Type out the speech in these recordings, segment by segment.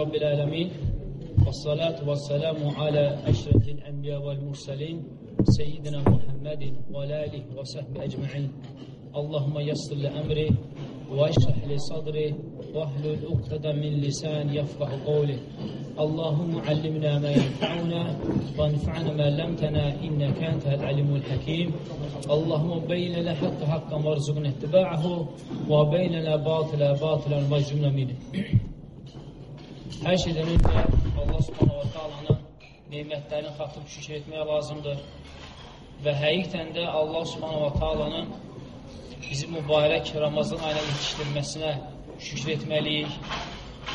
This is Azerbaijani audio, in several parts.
رب العالمين والصلاة والسلام على أشرف الأنبياء والمرسلين سيدنا محمد وعلى آله وصحبه أجمعين. اللهم يسر لأمري واشرح لي صدري واحلل عقدة من لسان يفقه قولي. اللهم علمنا ما ينفعنا وانفعنا ما علمتنا إنك أنت العليم الحكيم. اللهم بين لنا حق حقا وارزقنا اتباعه وبين لنا باطلا باطلا واجعلنا منه. Hər şeydən öncə Allah subhanahu wa ta'alanın neymətlərini xatıb şükür etməyə lazımdır. Və həqiqətən də Allah subhanahu wa ta'alanın bizi mübarək Ramazan ayına yetişdirməsinə şükür etməliyik.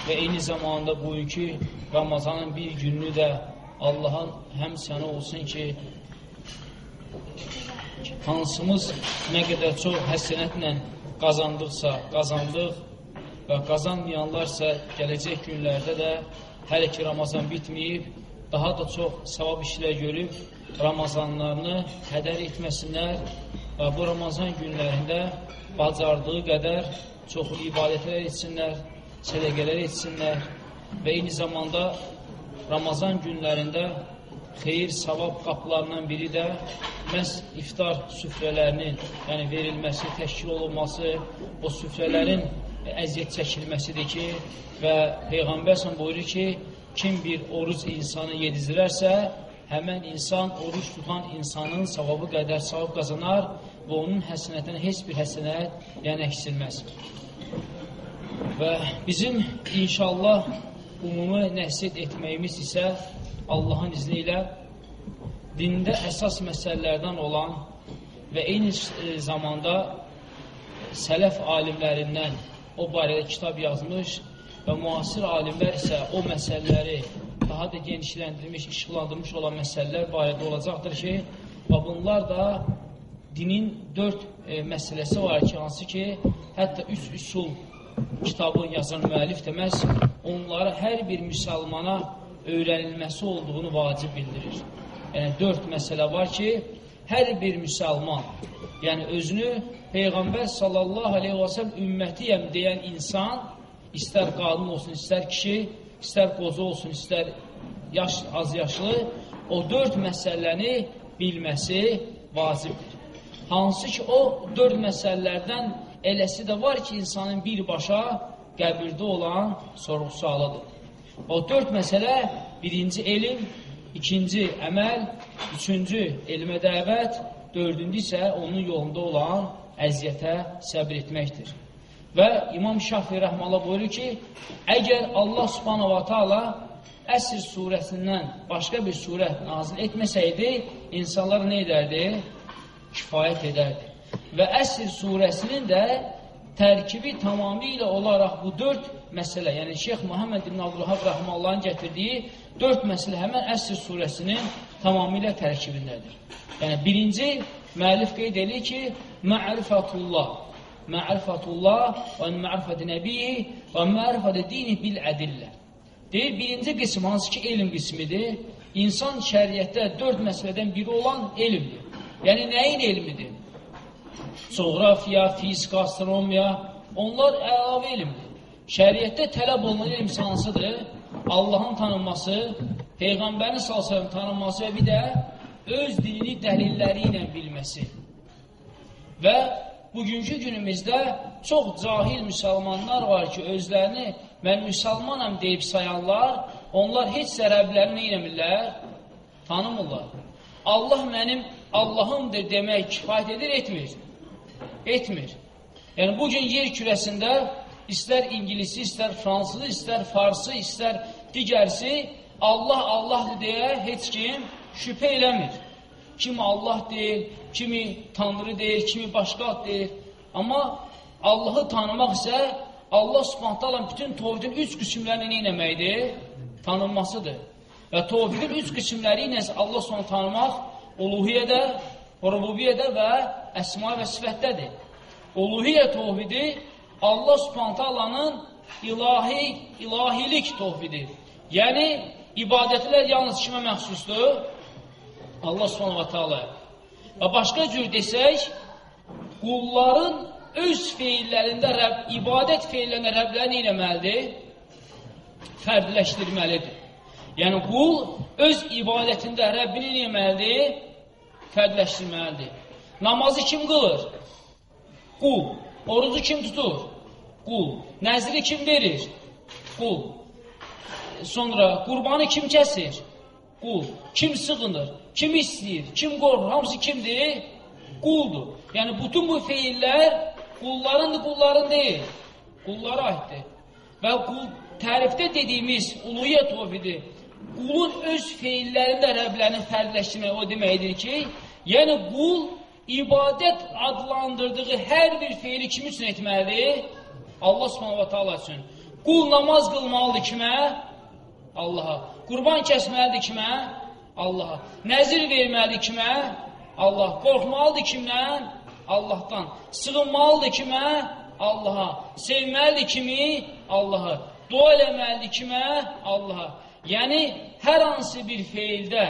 Və eyni zamanda bugünkü Ramazanın bir gününü də Allahın həm sənə olsun ki, hansımız nə qədər çox həsənətlə qazandıqsa, qazandıq və qazanmayanlarsa gələcək günlərdə də hələ ki Ramazan bitməyib, daha da çox savab işlər görüb, Ramazanlarını hədər etməsinlər və bu Ramazan günlərində bacardığı qədər çoxlu ibadətlər etsinlər, sədəqələr etsinlər və eyni zamanda Ramazan günlərində xeyir, savab qapılarından biri də məhz iftar süfrələrinin yəni verilməsi, təşkil olunması, o süfrələrin əziyyət çəkilməsidir ki, və Peyğəmbər sən buyurur ki, kim bir oruc insanı yedizdirərsə, həmən insan oruç tutan insanın savabı qədər savab qazanar və onun həsənətinə heç bir həsənət yəni əksilməz. Və bizim inşallah ümumi nəsid etməyimiz isə Allahın izni ilə dində əsas məsələlərdən olan və eyni zamanda sələf alimlərindən o barədə kitab yazmış və müasir alimlər isə o məsələləri daha da genişləndirilmiş, işıqlandırmış olan məsələlər barədə olacaqdır ki, və bunlar da dinin dörd e, məsələsi var ki, hansı ki, hətta üç üsul kitabı yazan müəllif deməz, onları hər bir müsəlmana öyrənilməsi olduğunu vacib bildirir. Yəni, dörd məsələ var ki, hər bir müsəlman, yəni özünü Peyğəmbər sallallahu aleyhi və sələm ümmətiyəm deyən insan, istər qadın olsun, istər kişi, istər qozu olsun, istər yaş, az yaşlı, o dörd məsələni bilməsi vacibdir. Hansı ki, o dörd məsələlərdən eləsi də var ki, insanın birbaşa qəbirdə olan sorğu-sualıdır. O dörd məsələ birinci elm, ikinci əməl, üçüncü elmə dəvət, dördüncü isə onun yolunda olan əziyyətə səbr etməkdir. Və İmam Şafi rəhmələ buyurur ki, əgər Allah subhanahu wa ta'ala Əsr surəsindən başqa bir surə nazil etməsəydi, insanlar nə edərdi? Kifayət edərdi. Və Əsr surəsinin də tərkibi tamamilə olaraq bu dörd məsələ, yəni Şeyx Muhammed ibn Abdülhab Rəhməllahın gətirdiyi dörd məsələ həmən Əsr surəsinin tamamilə tərkibindədir. Yəni birinci müəllif qeyd edir ki, ma'rifatullah. Ma'rifatullah və ma'rifat-ı nəbiyi və ma'rifat-ı dini bil ədillə. Deyir, birinci qism, hansı ki, elm qismidir, insan şəriətdə dörd məsələdən biri olan elmdir. Yəni, nəyin elmidir? Coğrafiya, fizik, astronomiya, onlar əlavə elmdir. Şəriətdə tələb olunan elm hansıdır? Allahın tanınması, Peyğəmbərin salsayın tanınması və bir də öz dilini dəlilləri ilə bilməsi. Və bugünkü günümüzdə çox cahil müsəlmanlar var ki, özlərini mən müsəlmanam deyib sayanlar, onlar heç zərəblərini neynəmirlər? Tanımırlar. Allah mənim Allahımdır demək kifayət edir, etmir. Etmir. Yəni, bugün yer kürəsində istər İngilisi, istər Fransızı, istər Farsı, istər digərsi Allah Allahdır deyə heç kim şübhə eləmir. Kimi Allah deyil, kimi Tanrı deyil, kimi başqa deyil. Amma Allahı tanımaq isə Allah subhanətə bütün tovhidin üç qismlərini neynəməkdir? Tanınmasıdır. Və tovhidin üç qismləri ilə Allah subhanətə tanımaq uluhiyyədə, rububiyyədə və əsma və sifətdədir. Uluhiyyə tovhidi Allah subhanətə ilahi, ilahilik tovhidir. Yəni, ibadətlər yalnız kimə məxsusdur? Allah ta'ala. Və başqa cür desək, qulların öz feillərində, Rəbb, ibadət feillərində Rəbləri nə eləməlidir? fərdləşdirməlidir. Yəni, qul öz ibadətində Rəbbini neyməlidir? Fərdləşdirməlidir. Namazı kim qılır? Qul. Orucu kim tutur? Qul. Nəzri kim verir? Qul. Sonra qurbanı kim kəsir? Qul. Kim sığınır? Kim istəyir? Kim qorxur? Hamısı kimdir? Quldur. Yəni, bütün bu feillər qullarındır, qulların deyil. Qullara aiddir. Və qul, tərifdə dediyimiz uluyyə tovhidir. Qulun öz feillərində Rəblərini fərdləşdirmək o deməkdir ki, yəni qul ibadət adlandırdığı hər bir feili kim üçün etməlidir? Allah subhanahu ta'ala üçün. Qul namaz qılmalıdır kimə? Allaha. Qurban kəsməlidir kimə? Allaha. Nəzir verməlidir kimə? Allah. Qorxmalıdır kimdən? Allahdan. Sığınmalıdır kimə? Allaha. Sevməlidir kimi? Allaha. Dua eləməlidir kimə? Allaha. Yəni, hər hansı bir feildə,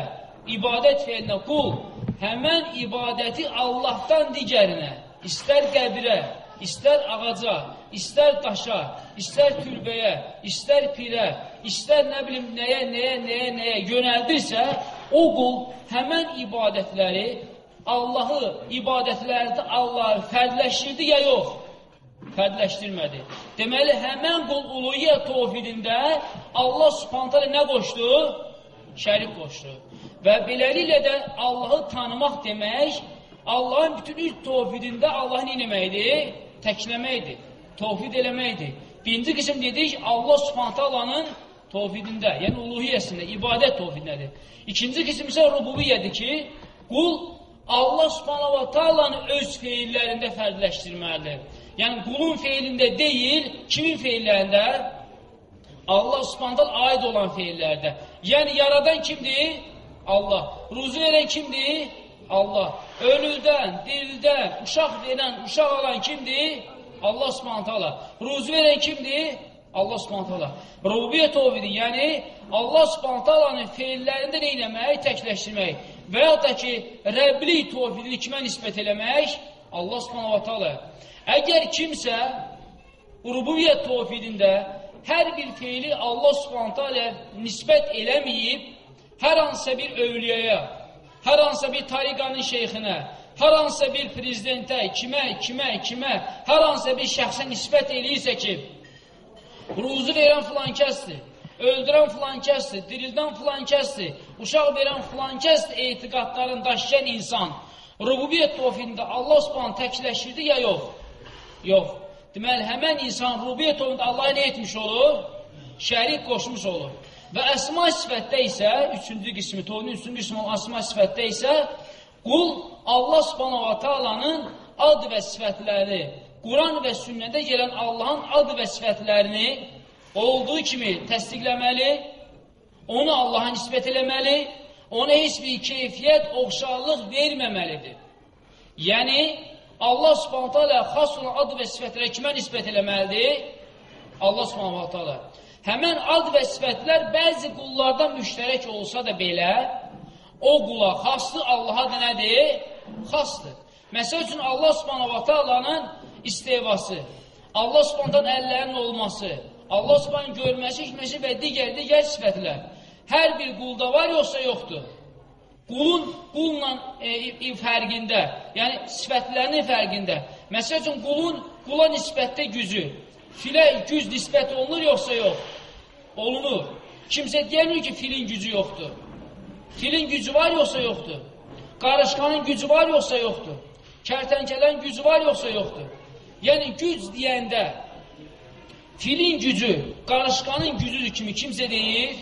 ibadət feilinə qul həmən ibadəti Allahdan digərinə, istər qəbirə, istər ağaca, istər daşa, istər türbəyə, istər pirə, istər nə bilim nəyə, nəyə, nəyə, nəyə yönəldirsə, o qul həmən ibadətləri Allahı ibadətlərdə Allah fərdləşdirdi ya yox? Fərdləşdirmədi. Deməli, həmən qul uluyyə tovhidində Allah subhanətələ nə qoşdu? Şərik qoşdu. Və beləliklə də Allahı tanımaq demək, Allahın bütün ilk tovhidində Allahı neynəməkdir? Təkləməkdir, tovhid eləməkdir. Birinci qism dedik, Allah subhanətə Allahın tovhidində, yəni uluhiyyəsində, ibadət tovhidindədir. İkinci qism isə rububiyyədir ki, qul Allah subhanahu ta'alanı öz feillərində fərdləşdirməlidir. Yəni, qulun feilində deyil, kimin feillərində? Allah subhanahu aid olan feillərdə. Yəni, yaradan kimdir? Allah. Ruzu verən kimdir? Allah. Ölüdən, dirildən, uşaq verən, uşaq alan kimdir? Allah subhanət hala. Ruzu verən kimdir? Allah subhanət hala. Rubiyyət tovhidir. Yəni, Allah subhanət halanın feillərində neyləmək, təkləşdirmək və ya da ki, Rəbli tovhidini kimə nisbət eləmək? Allah subhanət hala. Əgər kimsə rubiyyət tovhidində hər bir feili Allah subhanət hala nisbət eləməyib, hər hansısa bir övliyaya, hər hansısa bir tariqanın şeyxinə, hər hansısa bir prezidentə, kimə, kimə, kimə, hər hansısa bir şəxsə nisbət eləyirsə ki, ruzu verən filan kəsdir, öldürən filan kəsdir, dirildən filan kəsdir, uşaq verən filan kəsdir etiqadların daşıyan insan, rububiyyət tovfində Allah subhanı təkləşirdi ya yox? Yox. Deməli, həmən insan rububiyyət tovfində Allah'a nə etmiş olur? Şərik qoşmuş olur. Və əsma sifətdə isə, üçüncü qismi, toyunun üçüncü qismi əsma sifətdə isə, qul Allah subhanahu wa ta'alanın ad və sifətləri, Quran və sünnədə gələn Allahın ad və sifətlərini olduğu kimi təsdiqləməli, onu Allaha nisbət eləməli, ona heç bir keyfiyyət, oxşarlıq verməməlidir. Yəni, Allah subhanətə alə xas olan ad və sifətləri kimə nisbət eləməlidir? Allah subhanətə alə. Həmən ad və sifətlər bəzi qullardan müştərək olsa da belə, o qula xasdır, Allaha da nədir? Xasdır. Məsəl üçün, Allah subhanahu ta'alanın istevası, Allah subhanadan əllərinin olması, Allah subhanın görməsi, hikməsi və digər, digər sifətlər hər bir qulda var yoxsa yoxdur? Qulun qulla e, fərqində, yəni sifətlərinin fərqində. Məsəl üçün, qulun qula nisbətdə gücü, filə güc nisbət olunur yoxsa yox? Olunur. Kimsə deyəmir ki, filin gücü yoxdur. Filin gücü var yoxsa yoxdur. Qarışqanın gücü var yoxsa yoxdur. Kərtənkələnin gücü var yoxsa yoxdur. Yəni, güc deyəndə filin gücü, qarışqanın gücüdür kimi kimsə deyir,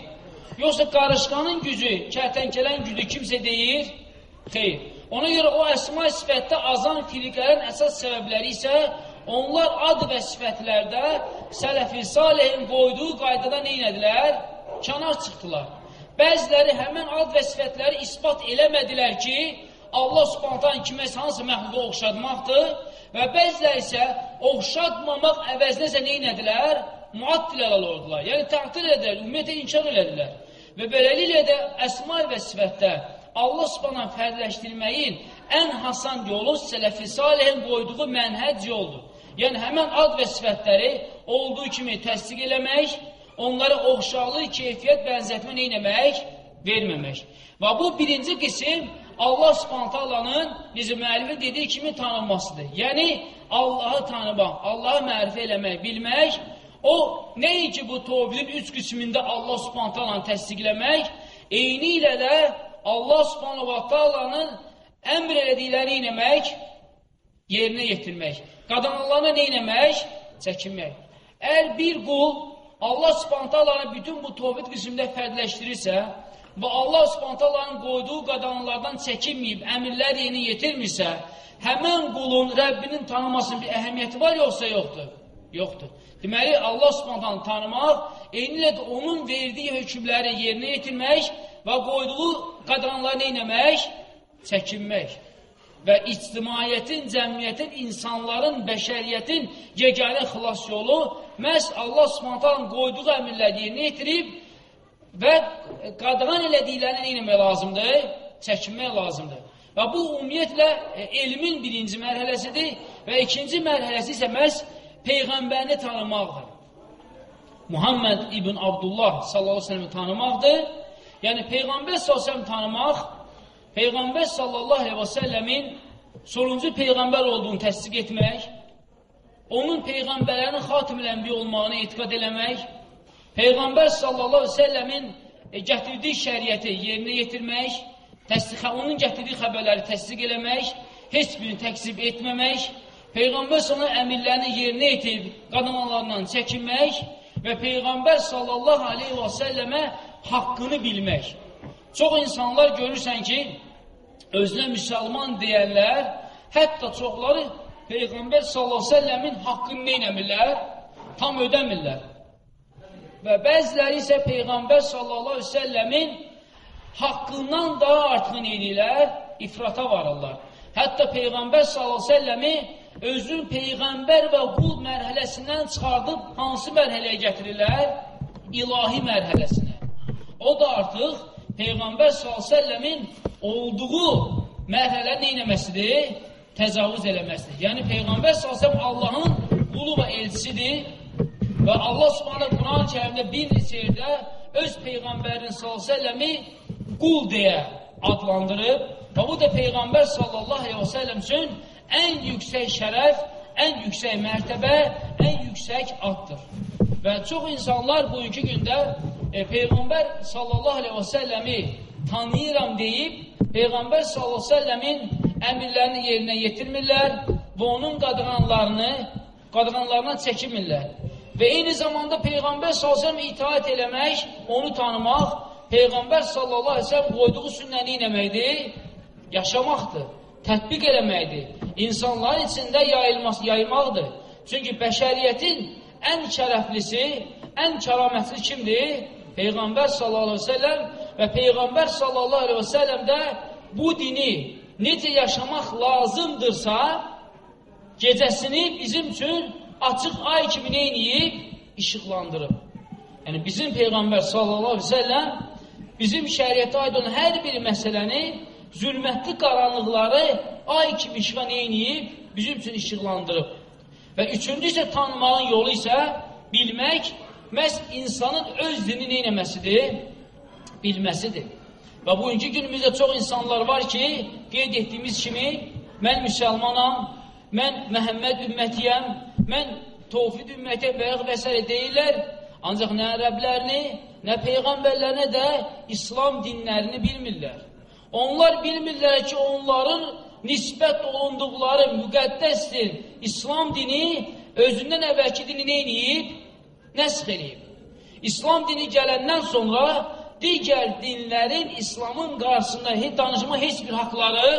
yoxsa qarışqanın gücü, kərtənkələnin gücü kimsə deyir, xeyr. Ona görə o əsma sifətdə azan filiqlərin əsas səbəbləri isə Onlar ad və sifətlərdə sələfi salihin qoyduğu qaydada neynədilər? Kənar çıxdılar. Bəziləri həmən ad və sifətləri ispat eləmədilər ki, Allah subhantan kiməsə hansı məxluqa oxşadmaqdır və bəziləri isə oxşadmamaq əvəzinə isə neynədilər? Muattilələr oldular. Yəni, təqdir edilər, ümumiyyətə inkar elədilər. Və beləliklə də əsmal və sifətdə Allah subhanan fərdləşdirməyin ən hasan yolu sələfi salihin qoyduğu mənhəc yoldur. Yəni, həmən ad və sifətləri olduğu kimi təsdiq eləmək, onlara oxşarlıq, keyfiyyət, bənzətmə neynəmək? Verməmək. Və bu birinci qism Allah subhantallanın bizim müəllifin dediyi kimi tanınmasıdır. Yəni, Allahı tanımaq, Allahı mərifə eləmək, bilmək, o nəinki bu tovhidin üç qismində Allah subhantallanı təsdiqləmək, eyni ilə də Allah subhantallanın əmr elədikləri inəmək, yerinə yetirmək. Qadınlarına neynəmək? Çəkinmək. Əgər bir qul Allah subhantallanı bütün bu tovhid qismində fərdləşdirirsə, və Allah subhantaların qoyduğu qadanlardan çəkinməyib, əmirlər yeni yetirmirsə, həmən qulun Rəbbinin tanımasının bir əhəmiyyəti var yoxsa yoxdur? Yoxdur. Deməli, Allah subhantalanı tanımaq, eyni ilə də onun verdiyi hökmləri yerinə yetirmək və qoyduğu qadanları neynəmək? Çəkinmək. Və ictimaiyyətin, cəmiyyətin, insanların, bəşəriyyətin yeganə xilas yolu məhz Allah subhantalanın qoyduğu əmirləri yerinə yetirib, və qadağan elədiklərini neynəmək lazımdır? Çəkinmək lazımdır. Və bu ümumiyyətlə e, elmin birinci mərhələsidir və ikinci mərhələsi isə məhz Peyğəmbərini tanımaqdır. Muhammed ibn Abdullah sallallahu aleyhi ve sellem'i tanımaqdır. Yəni Peyğəmbər sallallahu aleyhi ve sellem tanımaq, Peyğəmbər sallallahu aleyhi ve sellemin sonuncu Peyğəmbər olduğunu təsdiq etmək, onun Peyğəmbərlərin xatim-ül ənbiyə olmağını etiqad eləmək, Peyğəmbər sallallahu əleyhi və səlləmin e, gətirdiyi şəriəti yerinə yetirmək, təsdiq, onun gətirdiyi xəbərləri təsdiq eləmək, heç birini təkzib etməmək, Peyğəmbər sallallahu əmirlərini yerinə yetirib qadınlarından çəkinmək və Peyğəmbər sallallahu aleyhi və səlləmə haqqını bilmək. Çox insanlar görürsən ki, özünə müsəlman deyərlər, hətta çoxları Peyğəmbər səlləmin haqqını neynəmirlər? Tam ödəmirlər. Və bəziləri isə Peyğəmbər səlləmin haqqından daha artığını edirlər, ifrata varırlar. Hətta Peyğəmbər səlləmi özün peyğəmbər və qul mərhələsindən çıxardıb hansı mərhələyə gətirirlər? İlahi mərhələsinə. O da artıq Peyğəmbər s.ə.v-in olduğu mərhələ neynəməsidir? Təcavüz eləməsidir. Yəni Peyğəmbər s.ə.v Allahın qulu və elçisidir Və Allah Subhanahu Quran-ı Kərimdə bir neçə yerdə öz peyğəmbərin sallallahu qul deyə adlandırıb və bu da peyğəmbər səlləm üçün ən yüksək şərəf, ən yüksək mərtəbə, ən yüksək addır. Və çox insanlar bugünkü gündə e, peyğəmbər sallallahu əleyhi və səlləmi tanıyıram deyib, peyğəmbər sallallahu əleyhi və səlləmin əmrlərini yerinə yetirmirlər və onun qadağanlarını qadağanlarından çəkinmirlər. Və eyni zamanda Peyğəmbər s.ə.v itaat eləmək, onu tanımaq, Peyğəmbər s.ə.v qoyduğu sünnəni eləməkdir, yaşamaqdır, tətbiq eləməkdir, insanların içində yayılması, yaymaqdır. Çünki bəşəriyyətin ən şərəflisi, ən kəramətli kimdir? Peyğəmbər s.ə.v və Peyğəmbər s.ə.v də bu dini necə yaşamaq lazımdırsa, gecəsini bizim üçün açıq ay kimi neyniyib? İşıqlandırıb. Yəni, bizim Peyğəmbər sallallahu aleyhi ve selləm bizim şəriyyətə aid olan hər bir məsələni zülmətli qaranlıqları ay kimi işıqa neyniyib? Bizim üçün işıqlandırıb. Və üçüncü isə tanımağın yolu isə bilmək, məhz insanın öz dini neynəməsidir? Bilməsidir. Və bugünkü günümüzdə çox insanlar var ki, qeyd etdiyimiz kimi, mən müsəlmanam, mən Məhəmməd ümmətiyəm, mən tovfid ümmətə bəyək və s. deyirlər, ancaq nə ərəblərini, nə peyğəmbərlərinə də İslam dinlərini bilmirlər. Onlar bilmirlər ki, onların nisbət olunduqları müqəddəsdir İslam dini özündən əvvəlki dini neyniyib? Nəsx eləyib. İslam dini gələndən sonra digər dinlərin İslamın qarşısında danışma heç bir haqları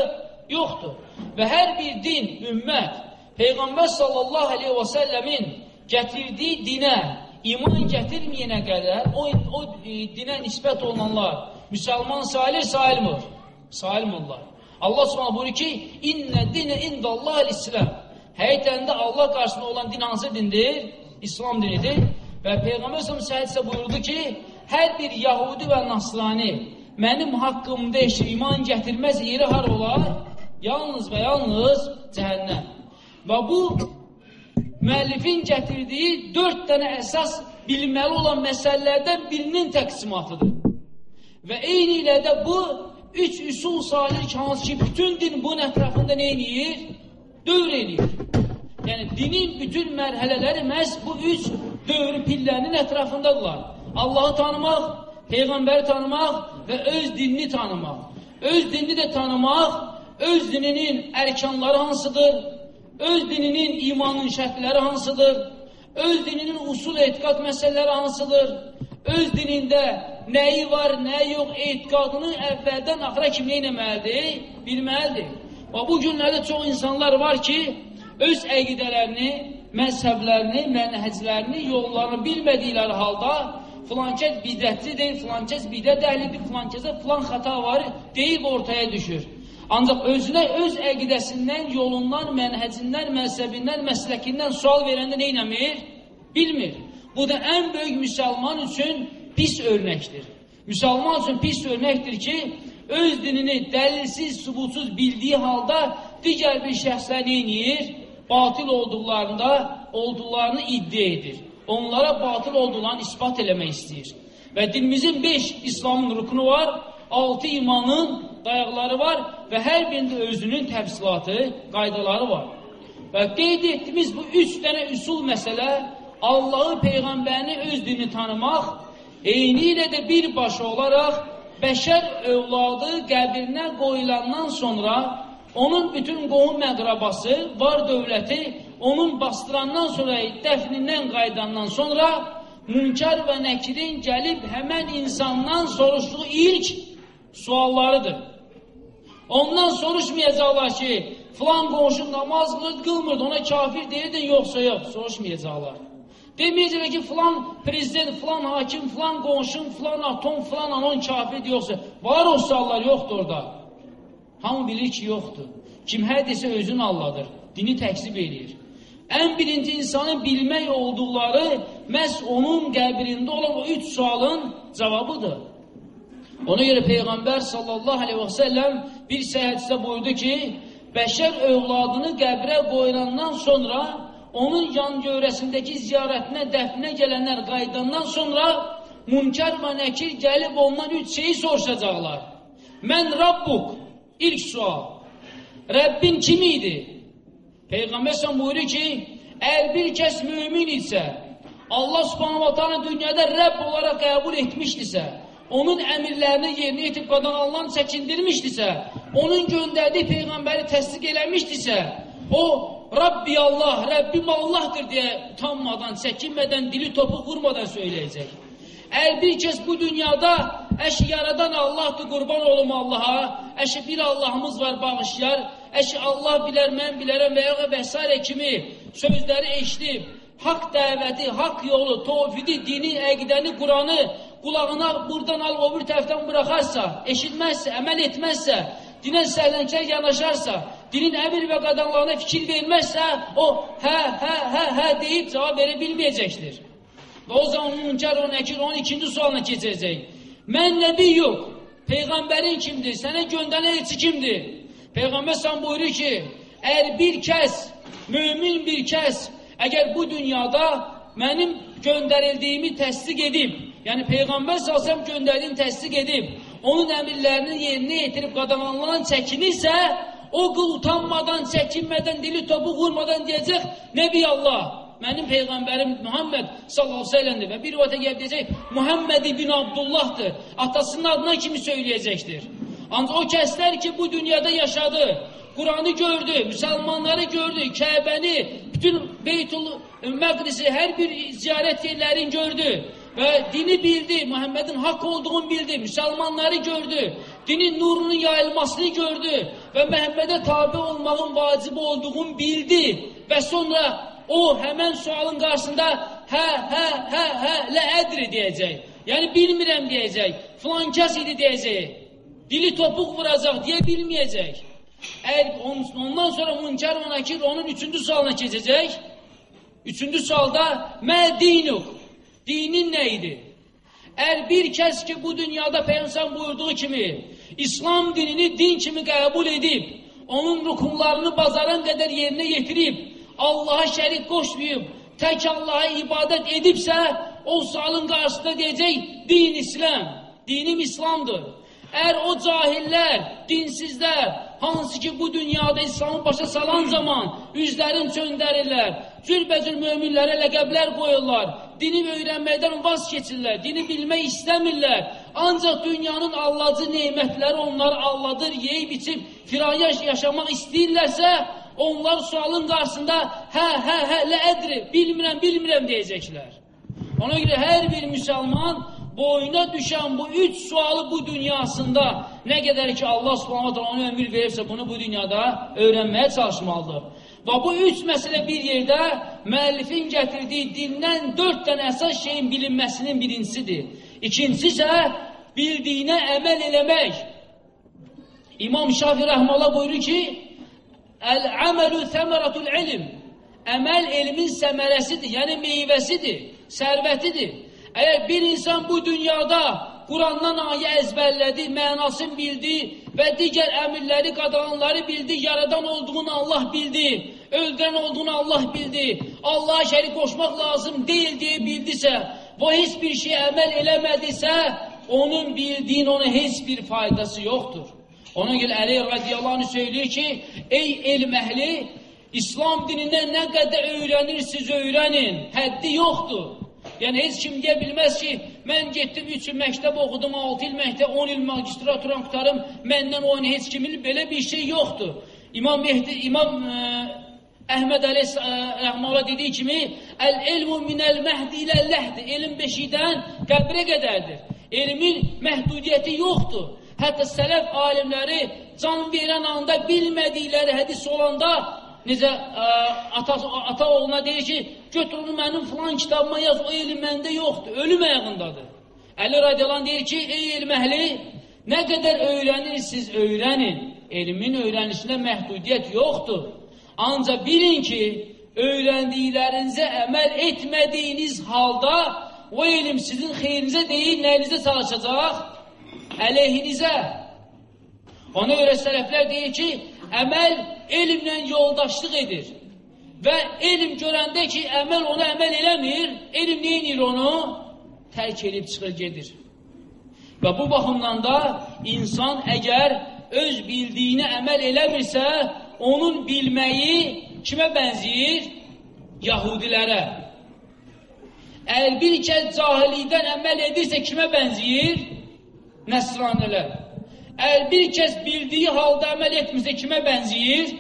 yoxdur. Və hər bir din, ümmət, Peyğəmbər sallallahu aleyhi və səlləmin gətirdiyi dinə iman gətirməyənə qədər o, o e, dinə nisbət olunanlar müsəlman sayılır, sayılmır. Sayılmırlar. Allah subhanahu buyurur ki, İnnə dinə indallah İslam. Həqiqətən də Allah qarşısında olan din hansı dindir? İslam dinidir. Və Peyğəmbər sallallahu isə buyurdu ki, hər bir Yahudi və Nasrani mənim haqqımda eşir, iman gətirməz yeri har olar? Yalnız və yalnız cəhənnəm. Və bu müəllifin gətirdiyi dörd dənə əsas bilməli olan məsələlərdən birinin təqsimatıdır. Və eyni ilə də bu üç üsul salir hansı ki, bütün din bunun ətrafında nə eləyir? Dövr eləyir. Yəni, dinin bütün mərhələləri məhz bu üç dövrü pillərinin ətrafındadırlar. Allahı tanımaq, Peyğəmbəri tanımaq və öz dinini tanımaq. Öz dinini də tanımaq, öz dininin ərkanları hansıdır, öz dininin imanın şərtləri hansıdır, öz dininin usul etiqat məsələləri hansıdır, öz dinində nəyi var, nəyi yox, etiqadını əvvəldən axıra kimi eləməlidir, bilməlidir. Və bu günlərdə çox insanlar var ki, öz əqidələrini, məzhəblərini, mənhəclərini, yollarını bilmədikləri halda filankəs bidətlidir, filankəs bidət əhlidir, filankəsə filan xəta var deyib ortaya düşür. Ancaq özünə öz əqidəsindən, yolundan, mənhəcindən, məzhəbindən, məsləkindən sual verəndə nə eləmir? Bilmir. Bu da ən böyük müsəlman üçün pis örnəkdir. Müsəlman üçün pis örnəkdir ki, öz dinini dəlilsiz, subutsuz bildiyi halda digər bir şəxslər neyinir? Batil olduqlarında olduqlarını iddia edir. Onlara batil olduqlarını ispat eləmək istəyir. Və dinimizin beş İslamın rukunu var, altı imanın dayaqları var və hər birində özünün təfsilatı, qaydaları var. Və qeyd etdiyimiz bu üç dənə üsul məsələ Allahı, Peyğəmbərini, öz dinini tanımaq, eyni ilə də birbaşa olaraq bəşər övladı qəbrinə qoyulandan sonra onun bütün qohum məqrabası, var dövləti onun bastırandan sonra, dəfnindən qaydandan sonra münkar və nəkirin gəlib həmən insandan soruşduğu ilk suallarıdır. Ondan soruşmayacaqlar ki, filan qonşu namaz qılmırdı, ona kafir deyirdin, yoxsa yox, soruşmayacaqlar. Deməyəcəklər ki, filan prezident, filan hakim, filan qonşun, filan atom, filan anon kafir yoxsa. Var o suallar, yoxdur orada. Hamı bilir ki, yoxdur. Kim hər desə özünü alladır, dini təksib eləyir. Ən birinci insanın bilmək olduqları məhz onun qəbrində olan o üç sualın cavabıdır. Ona görə Peyğəmbər sallallahu aleyhi və səlləm bir səhədisdə buyurdu ki, bəşər övladını qəbrə qoyulandan sonra onun yan görəsindəki ziyarətinə, dəfnə gələnlər qaydandan sonra münkər və nəkir gəlib ondan üç şeyi soruşacaqlar. Mən Rabbuk, ilk sual. Rəbbin kim idi? Peyğəmbər sən buyurur ki, əgər bir kəs mümin isə, Allah subhanahu wa ta'ala dünyada Rəbb olaraq qəbul etmişdisə, onun əmirlərini yerinə yetib qadağanlarını çəkindirmişdisə, onun göndərdiyi Peyğəmbəri təsdiq eləmişdisə, o Rabbi Allah, Rəbbim Allahdır deyə utanmadan, çəkinmədən, dili topu vurmadan söyləyəcək. Əgər bir kəs bu dünyada əşi yaradan Allahdır, qurban olum Allaha, əşi bir Allahımız var bağışlar, əşi Allah bilər, mən bilərəm və ya və s. kimi sözləri eşidib, haqq dəvəti, haqq yolu, tovfidi, dini, əqidəni, Quranı qulağına buradan al, o bir tərəfdən buraxarsa, eşitməzsə, əməl etməzsə, dinə sərlənkər yanaşarsa, dinin əmir və qadağalarına fikir verməzsə, o hə, hə, hə, hə deyib cavab verə. Və o zaman münkar o nəkir onun ikinci sualına keçəcək. Mən nəbi yox, Peyğəmbərin kimdir, sənə göndərən elçi kimdir? Peyğəmbər sən buyurur ki, əgər bir kəs, mümin bir kəs, əgər bu dünyada mənim göndərildiyimi təsdiq edib, yəni Peyğəmbər salsam göndərdiyini təsdiq edib, onun əmirlərini yerinə yetirib qadağanlanan çəkinirsə, o qıl utanmadan, çəkinmədən, dili topu vurmadan deyəcək, Nəbi Allah, mənim Peyğəmbərim Muhammed sallallahu aleyhi və bir rivayətə gəlib deyəcək, Muhammed ibn Abdullahdır, atasının adına kimi söyləyəcəkdir. Ancaq o kəslər ki, bu dünyada yaşadı, Quranı gördü, müsəlmanları gördü, Kəbəni, bütün Beytul Məqdisi, hər bir ziyarət yerlərini gördü və dini bildi, Muhammedin haqq olduğunu bildi, müsəlmanları gördü, dinin nurunun yayılmasını gördü və Məhəmmədə tabi olmağın vacib olduğunu bildi və sonra o həmən sualın qarşısında hə, hə, hə, hə, lə ədri deyəcək. Yəni bilmirəm deyəcək, filan kəs idi deyəcək. Dili topuq vuracaq deyə bilməyəcək. Əgər ondan sonra münkar və nakir onun üçüncü sualına keçəcək. Üçüncü sualda mə dinuq. Dinin nə idi? Bir kəs ki, bu dünyada Peygəmbər buyurduğu kimi İslam dinini din kimi qəbul edib, onun rukunlarını bazaran qədər yerinə yetirib, Allaha şərik qoşmayıb, tək Allaha ibadət edibsə, o sualın qarşısında deyəcək, din İslam, dinim İslamdır. Əgər o cahillər, dinsizlər, hansı ki bu dünyada İslamı başa salan zaman üzlərin çöndərirlər, cürbəcür möminlərə ləqəblər qoyurlar, dini öyrənməkdən vaz keçirlər, dini bilmək istəmirlər. Ancaq dünyanın allacı neymətləri onları alladır, yeyib içib firayaş yaşamaq istəyirlərsə, onlar sualın qarşısında hə, hə, hə, lə ədri, bilmirəm, bilmirəm deyəcəklər. Ona görə hər bir müsəlman boyuna düşən bu üç sualı bu dünyasında nə qədər ki Allah subhanahu ona ömür verirsə bunu bu dünyada öyrənməyə çalışmalıdır. Və bu üç məsələ bir yerdə müəllifin gətirdiyi dindən dörd dənə əsas şeyin bilinməsinin birincisidir. İkincisi isə bildiyinə əməl eləmək. İmam Şafi Rəhmələ buyurur ki, Əl-əməlü səmərətul ilm. Əməl elmin səmərəsidir, yəni meyvəsidir, sərvətidir. Əgər bir insan bu dünyada Qurandan ayə əzbərlədi, mənasını bildi və digər əmirləri, qadağanları bildi, yaradan olduğunu Allah bildi, öldürən olduğunu Allah bildi, Allaha şərik qoşmaq lazım deyil deyə bildisə, bu heç bir şey əməl eləmədisə, onun bildiyin ona heç bir faydası yoxdur. Ona görə Əli radiyallahu anh söylüyor ki, ey elm əhli, İslam dinindən nə qədər öyrənirsiniz, öyrənin, həddi yoxdur. Yəni, heç kim deyə bilməz ki, mən getdim 3 il məktəb oxudum, 6 il məktəb, 10 il magistraturam qutarım, məndən oyunu heç kimin belə bir şey yoxdur. İmam Mehdi, İmam ə, e, Əhməd Əli Rəhmələ dediyi kimi, Əl-elmu minəl məhdi ilə ləhdi, elm beşikdən qəbrə qədərdir. Elmin məhdudiyyəti yoxdur. Hətta sələf alimləri can verən anda bilmədikləri hədis olanda Necə ə, ata, ata oğluna deyir ki, götür onu mənim filan kitabıma yaz, o elm məndə yoxdur, ölüm ayağındadır. Əli radiyalan deyir ki, ey elm əhli, nə qədər öyrənirsiniz, öyrənin. Elmin öyrənişində məhdudiyyət yoxdur. Ancaq bilin ki, öyrəndiklərinizə əməl etmədiyiniz halda o elm sizin xeyrinizə deyil, nəyinizə çalışacaq? Əleyhinizə. Ona görə sələflər deyir ki, əməl elmlə yoldaşlıq edir. Və elm görəndə ki, əməl ona əməl eləmir, elm neyinir onu? Tərk edib çıxır, gedir. Və bu baxımdan da insan əgər öz bildiyini əməl eləmirsə, onun bilməyi kimə bənziyir? Yahudilərə. Əgər bir kəs cahilidən əməl edirsə, kimə bənziyir? Nəsranilər. Əgər bir kəs bildiyi halda əməl etmirsə kimə bənziyir?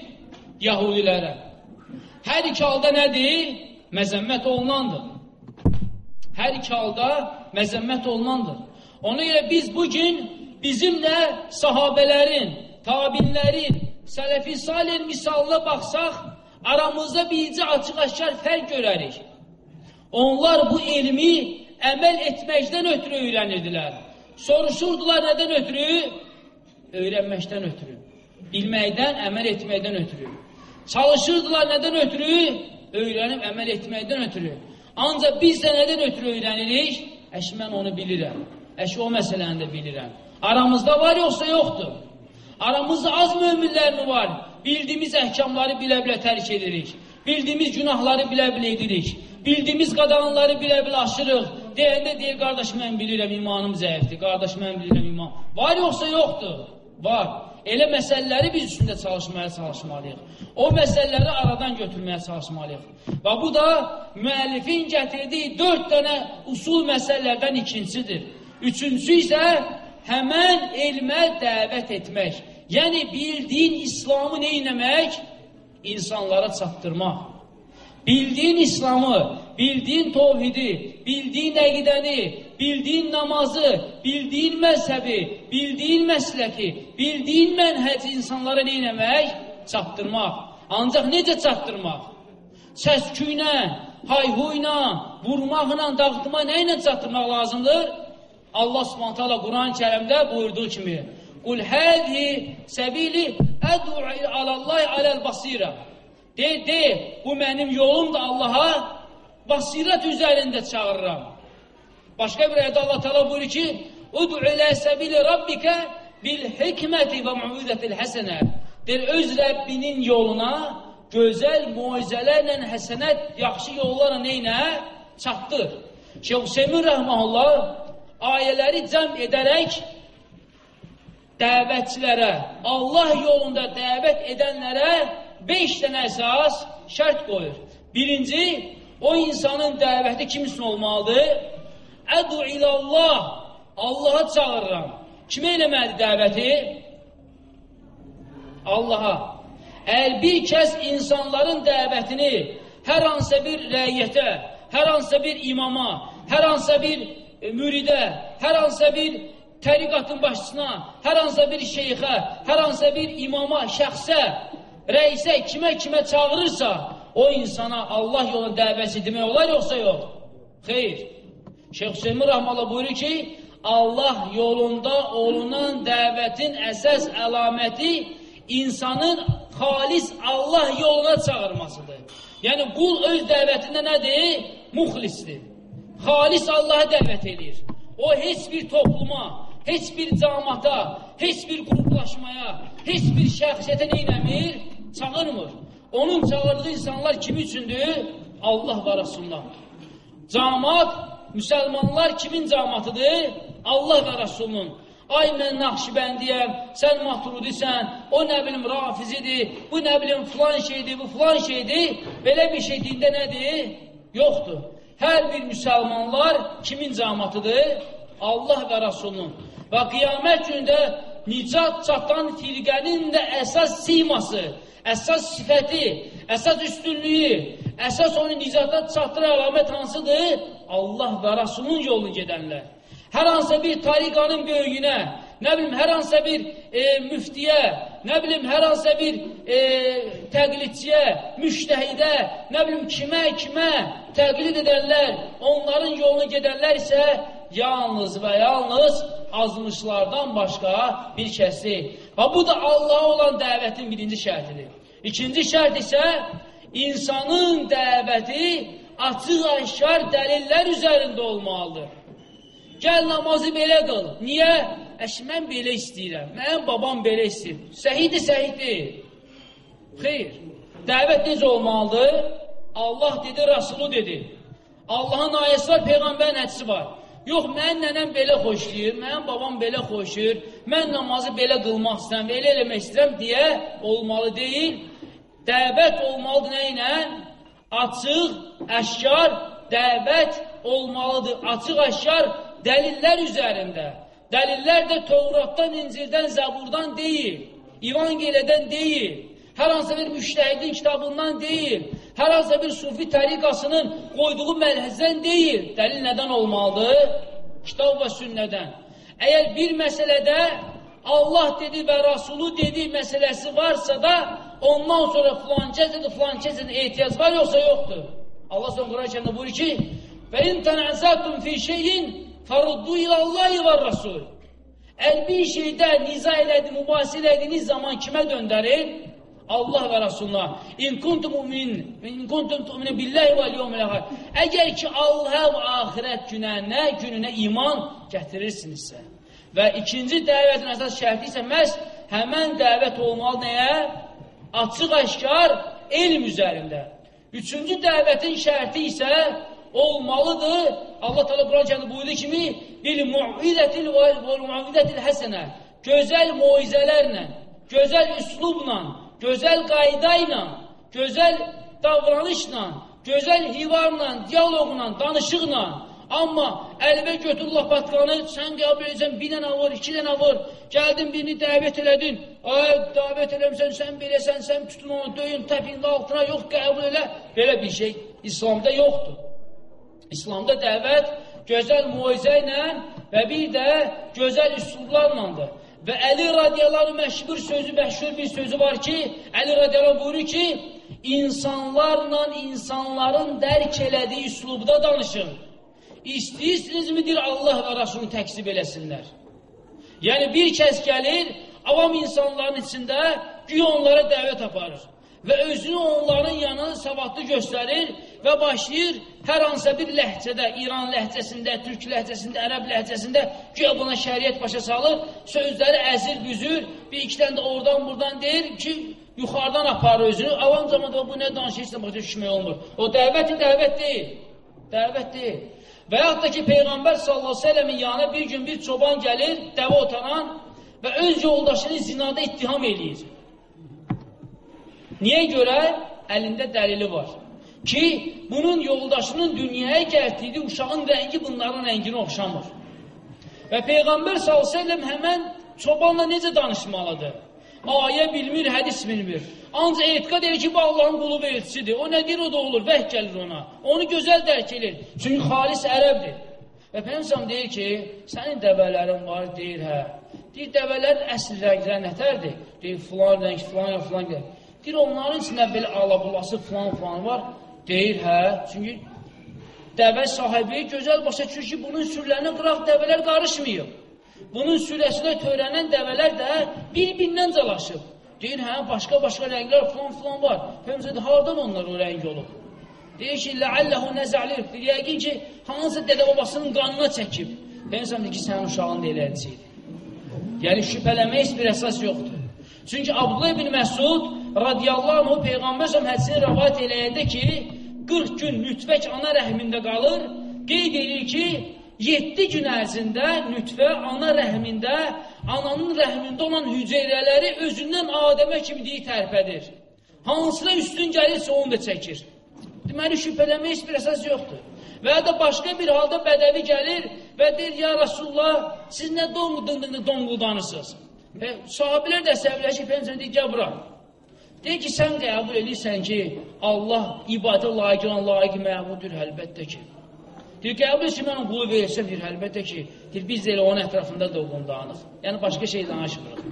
Yahudilərə. Hər iki halda nədir? Məzəmmət olunandır. Hər iki halda məzəmmət olunandır. Ona görə biz bugün bizimlə sahabələrin, tabinlərin, sələfi salin misalına baxsaq, aramızda bircə açıq-aşkar fərq görərik. Onlar bu elmi əməl etməkdən ötürü öyrənirdilər. Soruşurdular nədən ötürü? öyrənməkdən ötürü, bilməkdən, əməl etməkdən ötürü. Çalışırdılar nədən ötürü? Öyrənib əməl etməkdən ötürü. Ancaq biz də nədən ötürü öyrənirik? Əş, mən onu bilirəm. Əş, o məsələni də bilirəm. Aramızda var yoxsa yoxdur? Aramızda az möminlər mi var? Bildiyimiz əhkamları bilə-bilə tərk edirik. Bildiyimiz günahları bilə-bilə edirik. Bildiyimiz qadağanları bilə-bilə aşırıq. Deyəndə deyir, qardaş, mən bilirəm, imanım zəifdir. Qardaş, mən bilirəm, iman. Var yoxsa yoxdur? Var. Elə məsələləri biz üstündə çalışmaya çalışmalıyıq. O məsələləri aradan götürməyə çalışmalıyıq. Və bu da müəllifin gətirdiyi dörd dənə usul məsələlərdən ikincisidir. Üçüncüsü isə həmən elmə dəvət etmək. Yəni bildiyin İslamı neynəmək? İnsanlara çatdırmaq. Bildiyin İslamı, bildiyin tovhidi, bildiyin əqidəni, bildiyin namazı, bildiyin məzhəbi, bildiyin məsləki, bildiyin mənhəci insanlara neynəmək? Çatdırmaq. Ancaq necə çatdırmaq? Səsküylə, hayhuyla, vurmaqla, dağıtma nə ilə çatdırmaq lazımdır? Allah subhanət hala Quran-ı kərimdə buyurduğu kimi Qul həzi səbili ədu alallahi aləl basirə De, de, bu mənim yolumdur Allaha, basirət üzərində çağırıram. Başqa bir ayədə Allah təala buyurur ki, Ud'u ilə səbili rabbikə bil hikməti və muizətil həsənə. Der, öz Rəbbinin yoluna gözəl muizələrlə həsənət, yaxşı yollarla neynə? Çatdır. Şeyh Hüseymin Rəhməhullah ayələri cəm edərək dəvətçilərə, Allah yolunda dəvət edənlərə beş dənə əsas şərt qoyur. Birinci, o insanın dəvəti kim üçün olmalıdır? Ədu ilallah, Allaha çağırıram. Kimə eləməlidir dəvəti? Allaha. Əgər bir kəs insanların dəvətini hər hansısa bir rəiyyətə, hər hansısa bir imama, hər hansısa bir e, müridə, hər hansısa bir təriqatın başçısına, hər hansısa bir şeyxə, hər hansısa bir imama, şəxsə, rəisə, kimə-kimə çağırırsa, o insana Allah yoluna dəvəsi demək olar, yoxsa yox? Xeyr. Şeyh Hüseymin Rahmanla buyurur ki, Allah yolunda olunan dəvətin əsas əlaməti insanın xalis Allah yoluna çağırmasıdır. Yəni, qul öz dəvətində nədir? Muxlisdir. Xalis Allaha dəvət edir. O, heç bir topluma, heç bir camata, heç bir qruplaşmaya, heç bir şəxsiyyətə neynəmir? Çağırmır. Onun çağırdığı insanlar kimi üçündür? Allah və Rasulullah. Camat, müsəlmanlar kimin camatıdır? Allah və Rasulunun. Ay mən Naxşibəndiyəm, sən Matrudisən, o nə bilim Rafizidir, bu nə bilim filan şeydir, bu filan şeydir. Belə bir şey dində nədir? Yoxdur. Hər bir müsəlmanlar kimin camatıdır? Allah və Rasulunun. Və qiyamət gündə nicat çatan firqənin də əsas siması, əsas sifəti, əsas üstünlüyü, əsas onu nicata çatdıran əlamət hansıdır? Allah və Rasulun yolunu gedənlər. Hər hansısa bir tariqanın böyüyünə, nə bilim, hər hansısa bir e, müftiyə, nə bilim, hər hansısa bir e, təqlidçiyə, müştəhidə, nə bilim, kimə, kimə təqlid edənlər, onların yolunu gedənlər isə yalnız və yalnız azmışlardan başqa bir kəsi. Və bu da Allaha olan dəvətin birinci şərtidir. İkinci şərt isə insanın dəvəti açıq-aşkar dəlillər üzərində olmalıdır. Gəl namazı belə qıl. Niyə? Əş, mən belə istəyirəm. Mənim babam belə istəyir. Səhiddir, səhiddir. Xeyr. Dəvət necə olmalıdır? Allah dedi, Rasulü dedi. Allahın ayəsi var, Peyğəmbərin hədisi var. Yox, mənim nənəm belə xoşlayır, mənim babam belə xoşlayır, mən namazı belə qılmaq istəyirəm, belə eləmək istəyirəm deyə olmalı deyil. Dəvət olmalıdır nə ilə? Açıq, əşkar, dəvət olmalıdır. Açıq, əşkar, dəlillər üzərində. Dəlillər də Tövratdan, İncildən, Zəburdan deyil, İvangeliyadan deyil, hər hansı bir müştəhidin kitabından deyil, hər hansı bir sufi təriqasının qoyduğu məlhəzdən deyil. Dəlil nədən olmalıdır? Kitab və sünnədən. Əgər bir məsələdə Allah dedi və Rasulü dedi məsələsi varsa da, ondan sonra filan kəsədir, filan kəsədir ehtiyac var, yoxsa yoxdur. Allah sonra Quran-ı kəndə buyurur ki, فَاِنْ تَنَعْزَاتُمْ فِي شَيْءٍ Faruddu ilallahi və rasul. Əgər bir şeydə niza elədi, mübahisə elədiyiniz zaman kimə döndərir? Allah və Rasuluna. İn kuntum mu'min, in kuntum tu'minu billahi vel yevmil ahir. Əgər ki Allah'a və axirət gününə, gününə iman gətirirsinizsə. Və ikinci dəvətin əsas şərti isə məhz həmən dəvət olmalı nəyə? Açıq-aşkar elm üzərində. Üçüncü dəvətin şərti isə olmalıdır. Allah Teala Quran kəndi buyurduğu kimi bil mu'izətil və mu'izətil həsənə gözəl muizələrlə, gözəl üslubla, gözəl qayda ilə, gözəl davranışla, gözəl hivarla, diyaloqla, danışıqla Amma əlbə götür lapatqanı, sən qəbul edəcəksən, bir dənə vur, iki dənə vur, gəldin birini dəvət elədin, ay, dəvət eləmsən, sən beləsən, sən tutun onu, döyün, təpin altına, yox, qəbul elə. Belə bir şey İslamda yoxdur. İslamda dəvət gözəl muizə ilə və bir də gözəl üslublarladır. Və Əli radiyaları məşhur sözü, məşhur bir sözü var ki, Əli radiyaları buyurur ki, insanlarla insanların dərk elədiyi üslubda danışın. İstəyirsinizmidir Allah və Rasulunu təksib eləsinlər. Yəni bir kəs gəlir, avam insanların içində güya onlara dəvət aparır və özünü onların yanına savadlı göstərir və başlayır hər hansısa bir ləhcədə, İran ləhcəsində, türk ləhcəsində, ərəb ləhcəsində güya buna şəriət başa salır, sözləri əzir, büzür, bir iki dənə də oradan buradan deyir ki, yuxarıdan aparır özünü, avam zamanda bu nə danışırsa başa düşmək olmur. O dəvəti dəvət deyil. Dəvət deyil. Və yaxud da ki, Peyğəmbər sellemin yanına bir gün bir çoban gəlir, dəvə otaran və öz yoldaşını zinada ittiham eləyir. Niyə görə? Əlində dəlili var. Ki, bunun yoldaşının dünyaya gəldiyi uşağın rəngi bunların rənginə oxşamır. Və Peyğəmbər s.ə.v həmən çobanla necə danışmalıdır? Ayə bilmir, hədis bilmir. Ancaq etiqad edir ki, bu Allahın qulu və elçisidir. O nə deyir, o da olur, vəh gəlir ona. Onu gözəl dərk edir. Çünki xalis ərəbdir. Və Peyğəmbər deyir ki, sənin dəvələrin var, deyir, hə. Deyir, dəvələrin əsl rəngləri nətərdir? Deyir, filan rəng, filan ya, filan rəng. Deyir, onların içində belə alabulası filan filan var. Deyir, hə. Çünki dəvə sahibi gözəl başa düşür ki, bunun sürülərinə qıraq dəvələr qarışmıyor. Bunun sürəsinə törənən dəvələr də bir-birindən calaşıb. Deyir, hə, başqa-başqa rənglər filan filan var. Peyğəmbər hardan onlar o rəng olub? Deyir ki, ləalləhu nəzəlir. Deyir, yəqin ki, hansı dədə babasının qanına çəkib. Deyir ki, sənin uşağın da eləcəkdir. Yəni şübhələməyə heç bir əsas yoxdur. Çünki Abdullah ibn Məsud radiyallahu anh Peyğəmbər səhəm hədisini rəvayət eləyəndə ki, 40 gün nütvək ana rəhmində qalır, qeyd edir ki, 7 gün ərzində nütvə ana rəhmində, ananın rəhmində olan hüceyrələri özündən Adəmə kimi deyir tərpədir. Hansına üstün gəlirsə onu da çəkir. Deməli, şübhələmə heç bir əsas yoxdur. Və ya da başqa bir halda bədəvi gəlir və deyir, ya Rasulullah, siz nə donquldanırsınız? Və sahabilər də əsəblər ki, Peyğəmbər deyir, gəl bura. Deyir ki, sən qəbul edirsən ki, Allah ibadə layiq olan layiq məbudur, əlbəttə ki. Deyir, qəbul etsin, mən qulu verirsən, deyir, əlbəttə ki, deyir, biz elə onun ətrafında doğumdanıq. Yəni, başqa şey danışmırıq.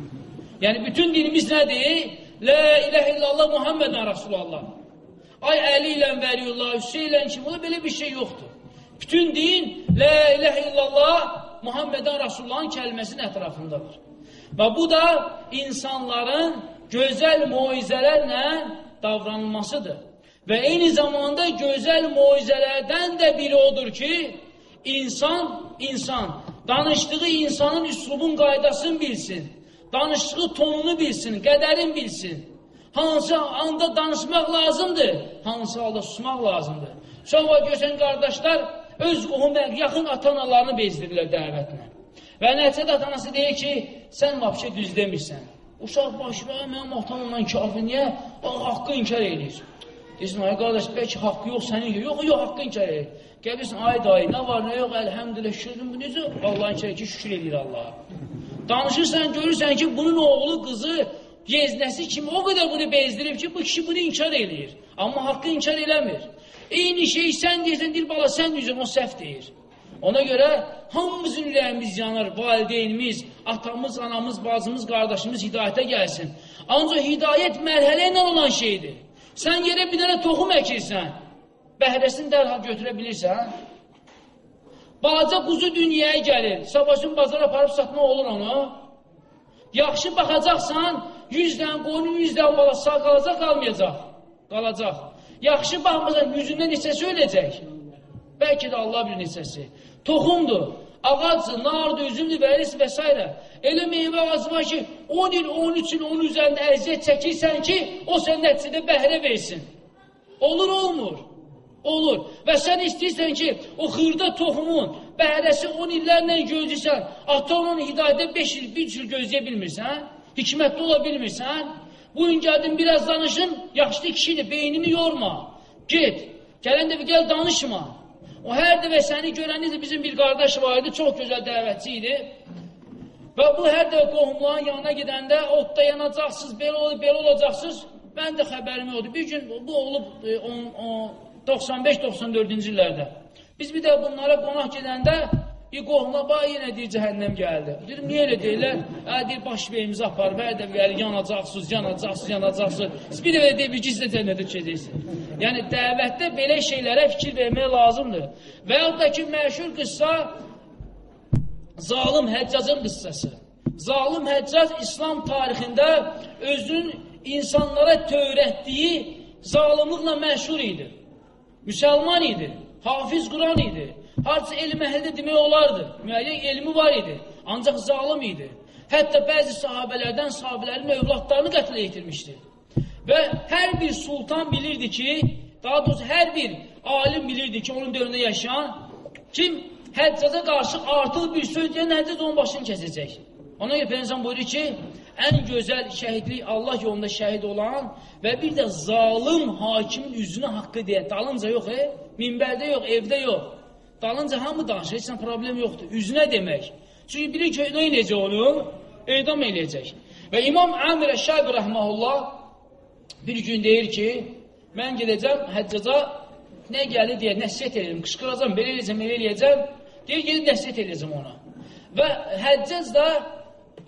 Yəni, bütün dinimiz nədir? Lə iləhə illallah Muhammedən Rasulallah. Ay Əli ilə Vəliyullah, Hüseyin ilə kim? Ola belə bir şey yoxdur. Bütün din Lə iləhə illallah Muhammedən Rasulullahın kəlməsinin ətrafındadır. Və bu da insanların gözəl moizələrlə davranılmasıdır. Və eyni zamanda gözəl moizələrdən də biri odur ki, insan, insan, danışdığı insanın üslubun qaydasını bilsin, danışdığı tonunu bilsin, qədərin bilsin. Hansı anda danışmaq lazımdır, hansı halda susmaq lazımdır. Çox var görsən qardaşlar öz qohum yaxın atanalarını bezdirirlər dəvətlə. Və nəticədə atanası deyir ki, sən vapşə düz demirsən. Uşaq başına, mənim atamla kafir, niyə? Haqqı inkar edir. Deyirsin, ay qardaş, bəlkə haqqı yox sənin yox, yox, haqqı inkar edir. Gəlirsin, ay dayı, nə var, nə yox, əlhəmdülə, şükürdün, bu necə? Allahın inkar ki, şükür edir Allaha. Danışırsan, görürsən ki, bunun oğlu, qızı, yeznəsi kimi o qədər bunu bezdirib ki, bu kişi bunu inkar eləyir. Amma haqqı inkar eləmir. Eyni şey sən deyirsən, deyir, bala, sən deyirsən, o səhv deyir. Ona görə hamımızın ürəyimiz yanır, valideynimiz, atamız, anamız, bacımız, qardaşımız hidayətə gəlsin. Ancaq hidayət mərhələ ilə olan şeydir. Sən yerə bir dənə toxum əkirsən, bəhrəsini dərhal götürə bilirsən. Balaca quzu dünyaya gəlir, sabahın bazara aparıb satmaq olur onu. Yaxşı baxacaqsan, 100 dənə qoyunun 100 dənə balası sağ qalacaq, qalmayacaq. Qalacaq. Yaxşı baxmasan, yüzündə neçəsi öləcək. Bəlkə də Allah bir neçəsi. Toxumdur, ağacdır, nardır, üzümdür, vəris və s. Elə meyvə ağacı var ki, 10 il, 13 il onun üzərində əziyyət çəkirsən ki, o sən nəticədə bəhrə versin. Olur, olmur. Olur. Və sən istəyirsən ki, o xırda toxumun bəhrəsi 10 illərlə gözləyirsən, ata onun hidayətə 5 il, 1 il gözləyə bilmirsən, hikmətli ola bilmirsən, bu gün gəldin biraz danışın, yaxşı kişidir, beynini yorma, get, gələn də bir gəl danışma. O hər dəfə səni görəndə bizim bir qardaş var idi, çox gözəl dəvətçi idi. Və bu hər dəfə qohumların yanına gedəndə otda yanacaqsınız, belə olub, belə olacaqsınız. Mən də xəbərim yoxdur. Bir gün bu olub 95-94-cü illərdə. Biz bir də bunlara qonaq gedəndə bir qohuma bax yenə deyir cəhənnəm gəldi. Dedim, niyə elə deyirlər? Hə, deyir, baş beyimizi apar, və də gəlir, yanacaqsınız, yanacaqsınız, yanacaqsınız. Siz bir dəfə deyir, ki, siz də cənnətə düşəcəksiniz. Yəni, dəvətdə belə şeylərə fikir vermək lazımdır. Və yaxud da ki, məşhur qıssa Zalim Həccacın qıssası. Zalim Həccac İslam tarixində özünün insanlara tövrətdiyi zalimlıqla məşhur idi. Müsəlman idi, hafiz Quran idi. Harca elm əhlidə demək olardı. Müəyyən elmi var idi. Ancaq zalim idi. Hətta bəzi sahabələrdən sahabələrin övladlarını qətlə yetirmişdi. Və hər bir sultan bilirdi ki, daha doğrusu hər bir alim bilirdi ki, onun dövründə yaşayan kim həccaza qarşı artıq bir söz deyən həccac onun başını kəsəcək. Ona görə Peyğəmbər buyurur ki, ən gözəl şəhidlik Allah yolunda şəhid olan və bir də zalım hakimin üzünə haqqı deyən, dalınca yox, e? minbərdə yox, evdə yox. Dalınca hamı danışır, heç problem yoxdur. Üzünə demək. Çünki bilir ki, nə eləyəcək onu? Edam eləyəcək. Və İmam Amir Əşşabi rəhməhullah bir gün deyir ki, mən gedəcəm həccaca nə gəlir deyə nəsiyyət edirəm, qışqıracam, belə eləyəcəm, elə eləyəcəm. Deyir, gedib nəsiyyət eləyəcəm ona. Və həccac da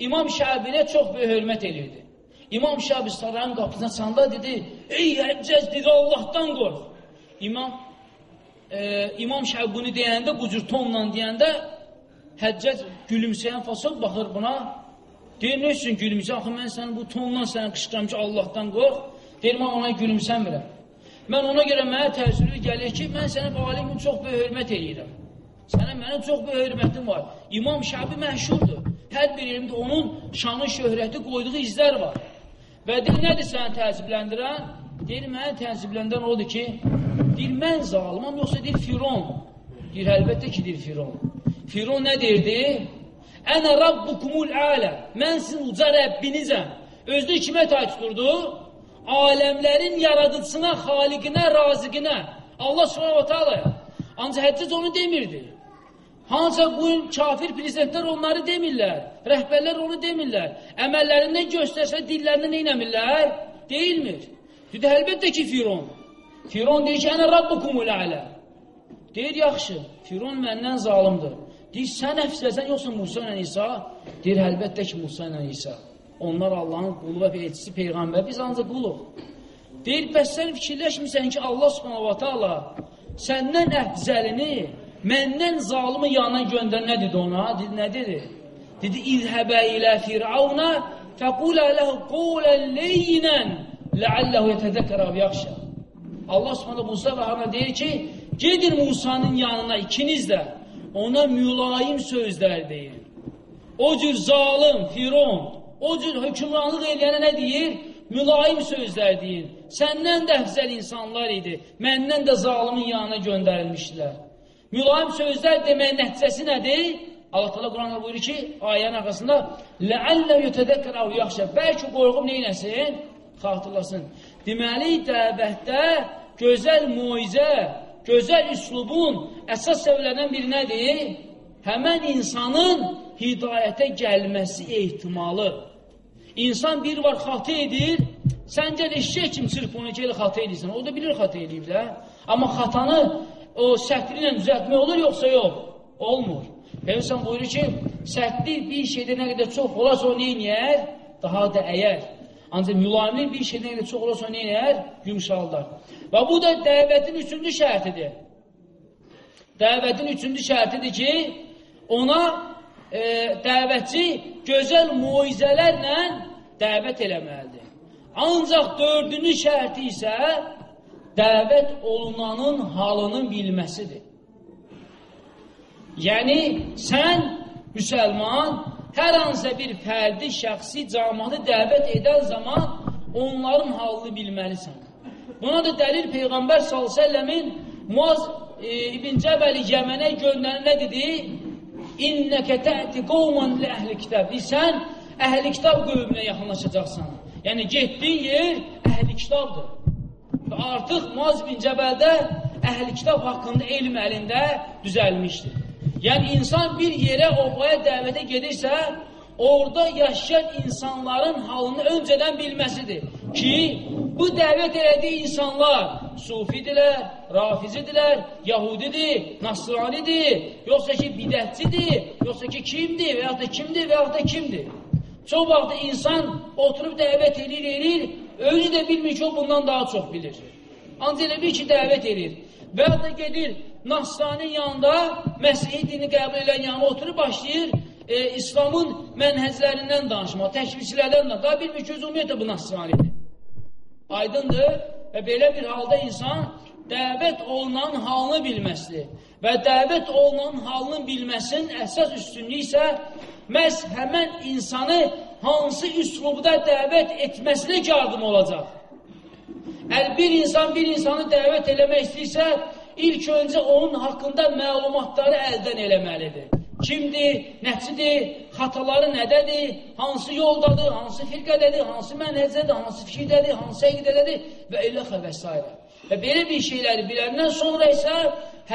İmam Şəbinə çox böyük hörmət edirdi. İmam Şəbi sarayın qapısına çanda dedi, ey həccac dedi, Allahdan qorx. İmam e, İmam Şəbi bunu deyəndə, bu cür tonla deyəndə həccac gülümsəyən fasol baxır buna, Deyir, nə üçün gülümsən? Axı, mən səni bu tonla səni qışqıram ki, Allahdan qorx. Deyir, mən ona gülümsəmirəm. Mən ona görə mənə təəssürlü gəlir ki, mən sənə alimin çox böyük hörmət edirəm. Sənə mənim çox böyük hörmətim var. İmam Şabi məşhurdur. Hər bir yerimdə onun şanı, şöhrəti qoyduğu izlər var. Və deyir, nədir səni təəssübləndirən? Deyir, mənə təəssübləndirən odur ki, deyir, mən zalimam, yoxsa deyir, Firon. Deyir, əlbəttə ki, deyir, Firon. Firon nə deyirdi? Ənə rabbukumul alə. Mən sizin uca Rəbbinizəm. Özünü kimə tay tuturdu? Aləmlərin yaradıcısına, xaliqinə, raziqinə. Allah subhanahu ta'ala. Ancaq həddic onu demirdi. Hansısa bu kafir prezidentlər onları demirlər. Rəhbərlər onu demirlər. Əməllərindən göstərsə dillərini neynəmirlər? Deyilmir. Dedi, əlbəttə ki, Firon. Firon deyir ki, ənə rabbukumul alə. Deyir, yaxşı, Firon məndən zalimdir. Deyir, sən əfsələsən, yoxsa Musa ilə İsa? Deyir, əlbəttə ki, Musa ilə İsa. Onlar Allahın qulu və elçisi, Peyğəmbər, biz ancaq quluq. Deyir, bəs sən fikirləşmirsən ki, Allah subhanahu ta'ala səndən əfzəlini, məndən zalımı yanına göndər, nə dedi ona? Dedi, nə dedi? Dedi, İzhəbə ilə firavuna fəqulə ləhu qulən leynən ləalləhu yətədəkər abi yaxşa. Allah subhanahu Musa və Haruna deyir ki, gedin Musanın yanına ikiniz də ona mülayim sözlər deyir. O cür zalim, firon, o cür hökümranlıq eləyənə nə deyir? Mülayim sözlər deyir. Səndən də əfzəl insanlar idi. Məndən də zalimin yanına göndərilmişdilər. Mülayim sözlər demək nəticəsi nədir? Allah Teala Quranda buyurur ki, ayənin arxasında "Ləallə yutədəkkər əv yaxşə." Bəlkə qorxub nə etsin? Xatırlasın. Deməli, dəvətdə gözəl muizə, gözəl üslubun əsas səbəblərdən biri nədir? Həmən insanın hidayətə gəlməsi ehtimalı. İnsan bir var xatı edir, səncə eşək kim sırf onu elə xatı edirsən. O da bilir xatı edib də. Amma xatanı o səhvli ilə düzəltmək olur, yoxsa yox? Olmur. Peyğəmbər buyurur ki, səhvli bir şeydə nə qədər çox olarsa o neyniyər? Daha da əyər. Ancaq mülayimlik bir şeydən elə çox olarsa nə elər? Yumşaldar. Və bu da dəvətin üçüncü şərtidir. Dəvətin üçüncü şərtidir ki, ona e, dəvətçi gözəl muizələrlə dəvət eləməlidir. Ancaq dördüncü şərti isə dəvət olunanın halının bilməsidir. Yəni, sən müsəlman hər hansısa bir fərdi, şəxsi, cəmanı dəvət edən zaman onların halını bilməlisən. Buna da dəlil Peyğəmbər s.ə.v-in Muaz e, İbn Cəbəli Yəmənə göndərən nə dedi? İnnəkə tə'ti qovman li əhli kitab. Sən əhli kitab qövmünə yaxınlaşacaqsan. Yəni, getdiyin yer əhli kitabdır. Və artıq Muaz bin Cəbəldə əhli kitab haqqında elm əlində düzəlmişdir. Yəni, insan bir yerə, obaya, dəvətə gedirsə, orada yaşayan insanların halını öncədən bilməsidir ki, bu dəvət elədiyi insanlar sufidirlər, rafizidirlər, yahudidir, nasranidir, yoxsa ki, bidətçidir, yoxsa ki, kimdir və yaxud da kimdir və yaxud da kimdir. Çox vaxt insan oturub dəvət edir, edir, özü də bilmir ki, o bundan daha çox bilir. Ancaq elə bir ki, dəvət edir. Və ya da gedir, Nasranin yanında Məsih dini qəbul edən yanına oturub başlayır e, İslamın mənhəzlərindən danışmaq, təkvizçilərdən danışmaq. Daha bilmir ki, ümumiyyətlə bu Nasranidir. Aydındır və belə bir halda insan dəvət olunan halını bilməsidir. Və dəvət olunan halının bilməsinin əsas üstünlüyü isə məhz həmən insanı hansı üslubda dəvət etməsinə yardım olacaq. Əgər bir insan bir insanı dəvət eləmək istəyirsə, ilk öncə onun haqqında məlumatları əldən eləməlidir. Kimdir, nəçidir, xataları nədədir, hansı yoldadır, hansı firqədədir, hansı mənhəcədir, hansı fikirdədir, hansı əqidədədir və elə və s. Və belə bir şeyləri biləndən sonra isə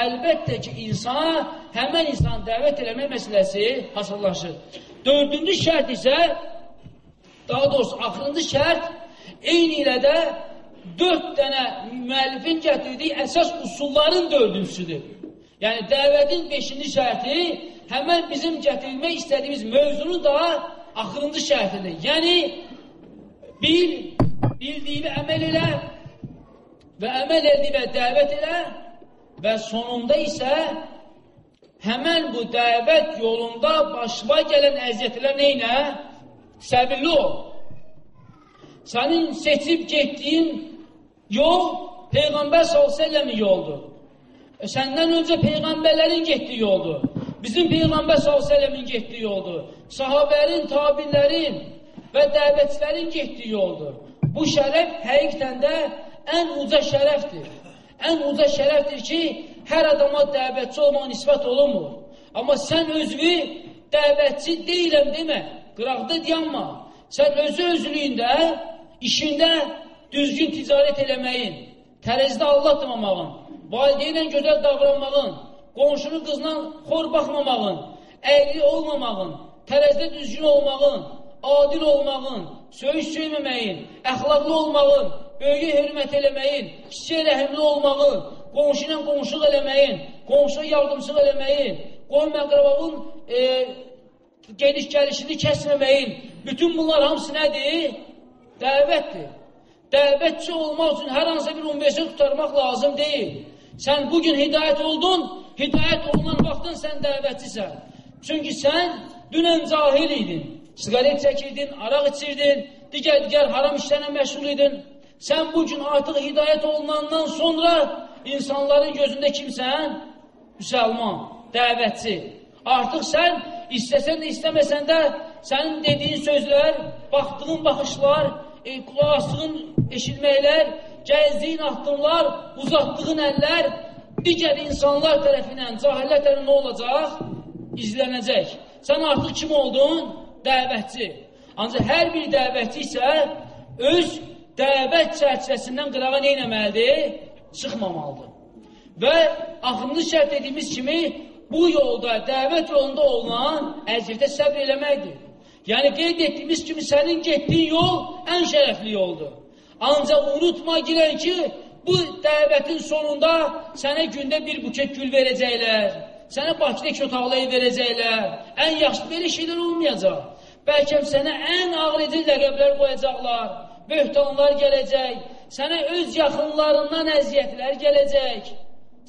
əlbəttə ki, insana, həmən insan dəvət eləmək məsələsi hasarlaşır. Dördüncü şərt isə, daha doğrusu, axırıncı şərt, eyni ilə də dörd dənə müəllifin gətirdiyi əsas usulların dördüncüsüdür. Yəni, dəvətin beşinci şərti həmən bizim gətirilmək istədiyimiz mövzunun da axırıncı şərtidir. Yəni, bil, bildiyini əməl elə və əməl edibə dəvət elə və sonunda isə həmən bu dəvət yolunda başıma gələn əziyyətlər neynə? Səbirli ol. Sənin seçib getdiyin yol Peyğəmbər s.ə.v-in yoldur. E, səndən öncə Peyğəmbərlərin getdiyi yoldur. Bizim Peyğəmbər s.ə.v-in getdiyi yoldur. Sahabərin, tabinlərin və dəvətçilərin getdiyi yoldur. Bu şərəf həqiqətən də ən uca şərəfdir. Ən uca şərəfdir ki, hər adama dəvətçi olmaq nisbət olunmur. Amma sən özünü dəvətçi deyiləm demə, qıraqda dayanma. Sən özü özlüyündə, işində düzgün ticarət eləməyin, tərəzidə Allah demamağın, valideynlə gözəl davranmağın, qonşunun qızla xor baxmamağın, əyli olmamağın, tərəzidə düzgün olmağın, adil olmağın, söyüş söyməməyin, əxlaqlı olmağın, böyüyə hörmət eləməyin, kiçiyə rəhimli olmağın, qonşu ilə qonşuq eləməyin, qonşuya yardımçıq eləməyin, qoyun məqrabavın e, geniş gəlişini kəsməməyin, bütün bunlar hamısı nədir? Dəvətdir. Dəvətçi olmaq üçün hər hansı bir universitet tutarmaq lazım deyil. Sən bugün hidayət oldun, hidayət olunan vaxtın sən dəvətçisən. Çünki sən dünən cahil idin, sigaret çəkirdin, araq içirdin, digər-digər haram işlərlə məşğul idin. Sən bugün artıq hidayət olunandan sonra insanların gözündə kimsən? Müsəlman, dəvətçi. Artıq sən istəsən də istəməsən də sənin dediyin sözlər, baxdığın baxışlar, e, qulaqsığın eşitməklər, gəzdiyin addımlar, uzatdığın əllər digər insanlar tərəfindən, cahillər tərəfindən nə olacaq? İzlənəcək. Sən artıq kim oldun? Dəvətçi. Ancaq hər bir dəvətçi isə öz dəvət çərçivəsindən qırağa neynəməlidir? Çıxmamalıdır. Və axırıncı şərt dediyimiz kimi, bu yolda, dəvət yolunda olunan əziyyətə səbr eləməkdir. Yəni, qeyd etdiyimiz kimi sənin getdiyin yol ən şərəfli yoldur. Ancaq unutma girən ki, bu dəvətin sonunda sənə gündə bir buket gül verəcəklər, sənə Bakıda iki otaqlı ev verəcəklər, ən yaxşı belə şeylər olmayacaq. Bəlkə sənə ən ağrıcı ləqəblər qoyacaqlar, böhtanlar gələcək, sənə öz yaxınlarından əziyyətlər gələcək,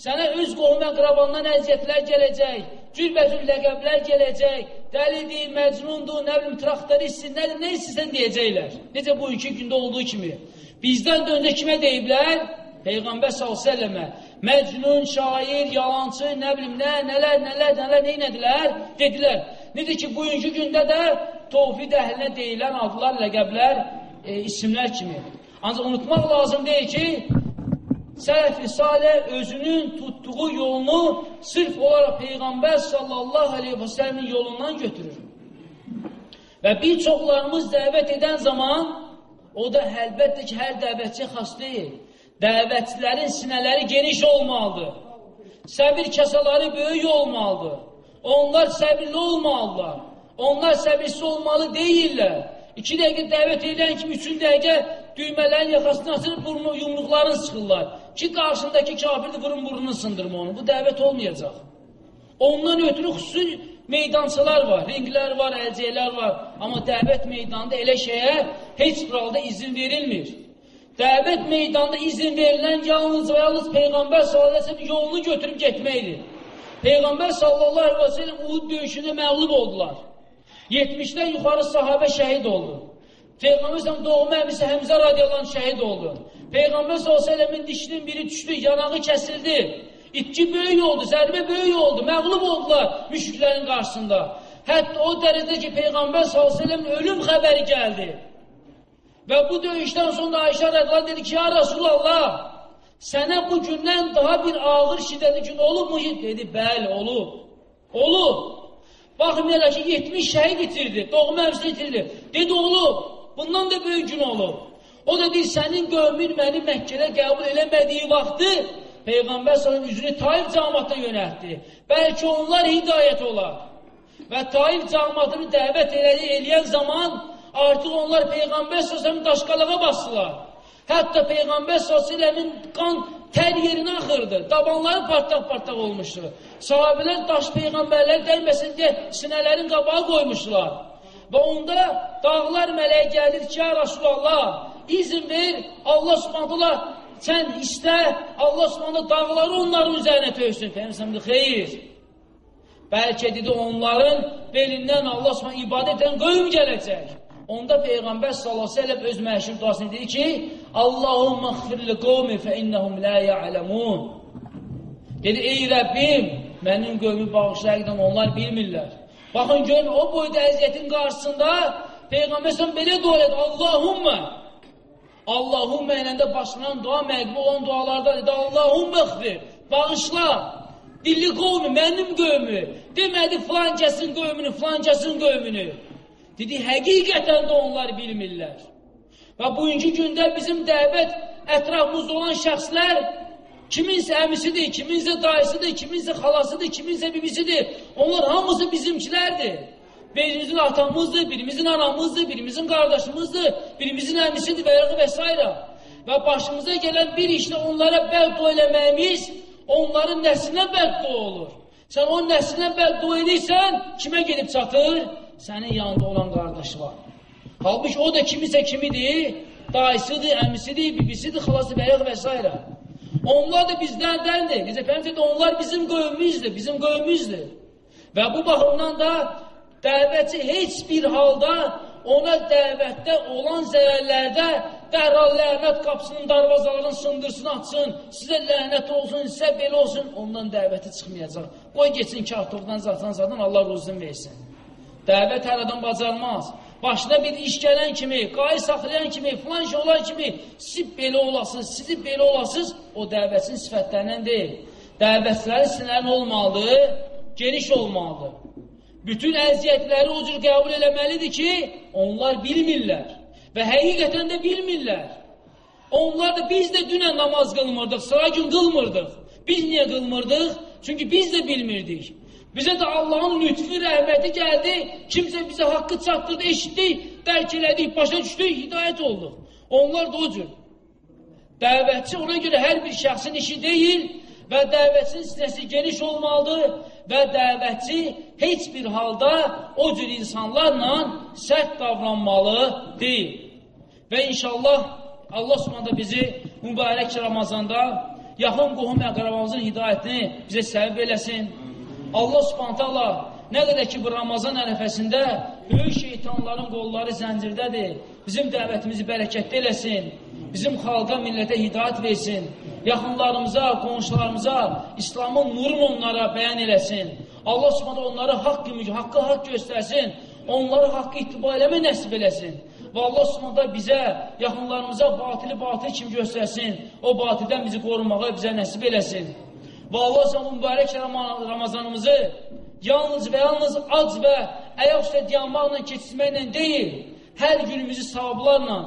sənə öz qohum əqrabandan əziyyətlər gələcək, cürbəcür ləqəblər gələcək, dəlidir, məcnundur, nə bilim, traktoristsin, nədir, nə istəsən deyəcəklər. Necə bu iki gündə olduğu kimi. Bizdən də öncə kimə deyiblər? Peyğəmbər s.ə.və məcnun, şair, yalancı, nə bilim, nə, nələr, nələr, nələr, neynədilər? Dedilər. Necə ki, bugünkü gündə də tovfid əhlinə deyilən adlar, ləqəblər, e, isimlər kimi. Ancaq unutmaq lazım deyil ki, Sələf-i Salih özünün tutduğu yolunu sırf olaraq Peyğəmbər sallallahu aleyhi və səlləmin yolundan götürür. Və bir çoxlarımız dəvət edən zaman o da əlbəttə ki, hər dəvətçi xas deyil. Dəvətçilərin sinələri geniş olmalıdır. Səbir kəsaları böyük olmalıdır. Onlar səbirli olmalılar. Onlar səbirsiz olmalı deyirlər. İki dəqiqə dəvət edən kimi üçün dəqiqə düymələrin yaxasını açır, burnu, yumruqlarını sıxırlar. Ki, qarşındakı kafirdir, vurun burnunu sındırma onu. Bu dəvət olmayacaq. Ondan ötürü xüsusi meydançalar var, ringlər var, əlcəklər var. Amma dəvət meydanında elə şeyə heç bir halda izin verilmir. Dəvət meydanında izin verilən yalnız və yalnız Peyğəmbər s.ə.v yolunu götürüb getməkdir. Peyğəmbər s.ə.v Uhud döyüşündə məğlub oldular. 70-dən yuxarı sahabə şəhid oldu. Peyğəmbər doğma əmisi Həmzə radiyallahu şəhid oldu. Peyğəmbər s.ə.v-in dişinin biri düşdü, yanağı kəsildi. İtki böyük oldu, zərbə böyük oldu, məğlub oldular müşriklərin qarşısında. Hətta o dərəcədə ki, Peyğəmbər s.ə.v-in ölüm xəbəri gəldi. Və bu döyüşdən sonra Ayşə rədilər dedi ki, ya Rasulallah, sənə bu gündən daha bir ağır şiddətli gün olubmu? Dedi, bəli, olub. Olub. Baxmayaraq ki, 70 şəhid itirdi, doğma əmsini itirdi. Dedi, olub. Bundan da böyük gün olub. O da deyir, sənin qövmin məni Məkkədə qəbul eləmədiyi vaxtı Peyğəmbər sallallahu üzünü Taif cəmaatına yönəltdi. Bəlkə onlar hidayət olar. Və Taif cəmaatını dəvət elədi, eləyən zaman artıq onlar Peyğəmbər sallallahu daşqalağa basdılar. Hətta Peyğəmbər sallallahu qan tər yerinə axırdı. Dabanları partlaq-partlaq olmuşdu. Sahabələr daş peyğəmbərlər dəyməsin deyə sinələrin qabağı qoymuşdular. Və onda dağlar mələyə gəlir ki, ya Rasulallah, izin ver, Allah subhanallah sən istə, Allah subhanallah dağları onların üzərinə töysün. Peyğəmbər xeyr. Bəlkə dedi onların belindən Allah subhanallah ibadət edən qövm gələcək. Onda Peyğəmbər sallallahu əleyhi və səlləm öz məşhur duasını dedi ki: "Allahumma ighfir li qawmi fe innahum la ya'lamun." Dedi: "Ey Rəbbim, mənim qövmü bağışla, həqiqətən onlar bilmirlər." Baxın görün o boyda əziyyətin qarşısında Peyğəmbər sallallahu belə dua edir: "Allahumma Allahumma eləndə başlanan dua məqbul olan dualardan dedi: "Allahumma ighfir." Bağışla. Dilli qovmu, mənim qövmü. Demədi filan kəsin qövmünü, filan kəsin qövmünü. Dedi, həqiqətən də onlar bilmirlər. Və bugünkü gündə bizim dəvət ətrafımızda olan şəxslər kiminsə əmisidir, kiminsə dayısıdır, kiminsə xalasıdır, kiminsə bibisidir. Onlar hamısı bizimkilərdir. Birimizin atamızdır, birimizin anamızdır, birimizin qardaşımızdır, birimizin əmisidir və və s. Və başımıza gələn bir işlə onlara bəddua eləməyimiz onların nəslinə bəddua olur. Sən o nəslinə bəddua edirsən, kimə gedib çatır? sənin yanında olan qardaşı var. Halbuki o da kimisə kimidir, dayısıdır, əmisidir, bibisidir, xalası bəyək və s. Onlar da bizlərdəndir. Necə Peyğəmbər onlar bizim qövmümüzdür, bizim qövmümüzdür. Və bu baxımdan da dəvətçi heç bir halda ona dəvətdə olan zərərlərdə dərhal lənət qapısının darvazalarını sındırsın, açsın, sizə lənət olsun, sizə belə olsun, ondan dəvəti çıxmayacaq. Qoy geçsin kağıtovdan, zaten zaten Allah ruzun versin. Dəvət hər adam bacarmaz. Başına bir iş gələn kimi, qayı saxlayan kimi, filan şey olan kimi siz belə olasınız, sizi belə olasınız, o dəvətin sifətlərindən deyil. Dəvətçilərin sinərin olmalıdır, geniş olmalıdır. Bütün əziyyətləri o cür qəbul eləməlidir ki, onlar bilmirlər və həqiqətən də bilmirlər. Onlar da biz də dünən namaz qılmırdıq, sıra gün qılmırdıq. Biz niyə qılmırdıq? Çünki biz də bilmirdik. Bizə də Allahın lütfü, rəhməti gəldi, kimsə bizə haqqı çatdırdı, eşitdik, dərk elədik, başa düşdük, hidayət olduq. Onlar da o cür. Dəvətçi ona görə hər bir şəxsin işi deyil və dəvətçinin sinəsi geniş olmalıdır və dəvətçi heç bir halda o cür insanlarla sərt davranmalı deyil. Və inşallah Allah subhanədə bizi mübarək Ramazanda yaxın qohum əqrabamızın hidayətini bizə səbəb eləsin. Allah subhanət Allah nə qədər ki, bu Ramazan ərəfəsində böyük şeytanların qolları zəncirdədir. Bizim dəvətimizi bərəkətli eləsin. Bizim xalqa, millətə hidayət versin. Yaxınlarımıza, qonşularımıza İslamın nurunu onlara bəyan eləsin. Allah subhanət onları haqq, haqqı haqq göstərsin. Onları haqqı ittiba eləmə nəsib eləsin. Və Allah subhanət bizə, yaxınlarımıza batili batıl kimi göstərsin. O batildən bizi qorumağa bizə nəsib eləsin. Və Allah sana mübarək Ramazanımızı yalnız və yalnız ac və əyaq üstə diyanmaqla keçirməklə deyil, hər günümüzü savablarla,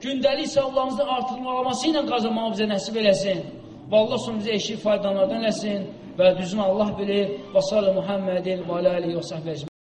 gündəlik savablarımızın artırılması ilə qazanmağı bizə nəsib eləsin. Və Allah sonra bizə eşit faydalardan eləsin və düzün Allah bilir. Və sallə Muhammedin və alə alihi və səhvə